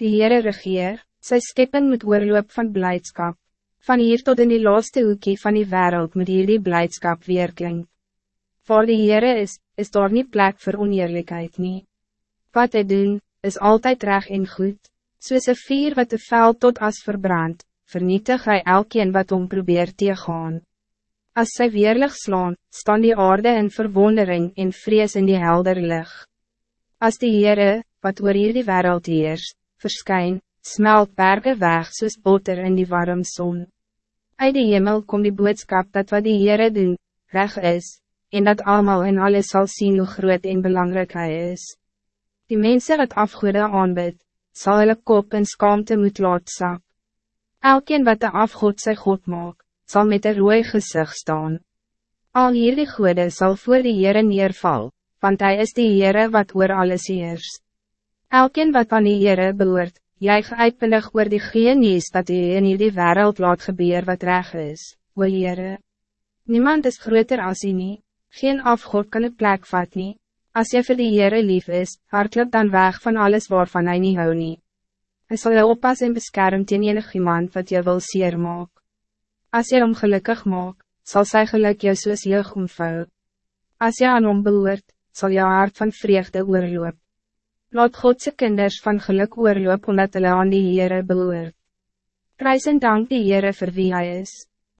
Die Heere regeer, sy skepping moet oorloop van blijdschap. Van hier tot in die laaste hoekie van die wereld moet hier die blijdschap weerklink. Waar die Heere is, is daar niet plek voor oneerlijkheid nie. Wat hij doen, is altijd recht en goed, soos een vier wat de vel tot as verbrand, vernietig hy elkeen wat om probeert te gaan. As sy weerlig slaan, staan die aarde in verwondering en vrees in die helder licht. As die Heere, wat oor hier die wereld heers, verskyn, smelt bergen weg soos boter in die warm zon. Uit die hemel komt die boodschap dat wat die Heere doen, reg is, en dat allemaal en alles zal zien hoe groot en belangrijk hij is. Die mensen wat afgoede aanbid, zal hulle kop en skaamte moet laat sak. Elkeen wat de afgod sy God maak, zal met een rooi gezicht staan. Al hierdie goede zal voor die Heere neerval, want hij is die Heere wat oor alles heerst. Elkeen wat aan die Heere behoort, juig uitpinnig oor die genies dat hy in die wereld laat gebeur wat reg is, o Heere. Niemand is groter als hy nie, geen afgod kan een plek vat nie. As jy vir die Heere lief is, hardloop dan weg van alles waarvan hij niet hou nie. Hy sal jou oppas en beskerm teen enig iemand wat jy wil seer maak. As jy hom gelukkig maak, sal sy geluk jou soos jeug omvou. As jy aan hom behoort, sal jou hart van vreugde oorloop. Laat Godse kinders van geluk oorloop omdat hulle aan die Heere behoort. Prijs en dank die Heere vir wie hy is.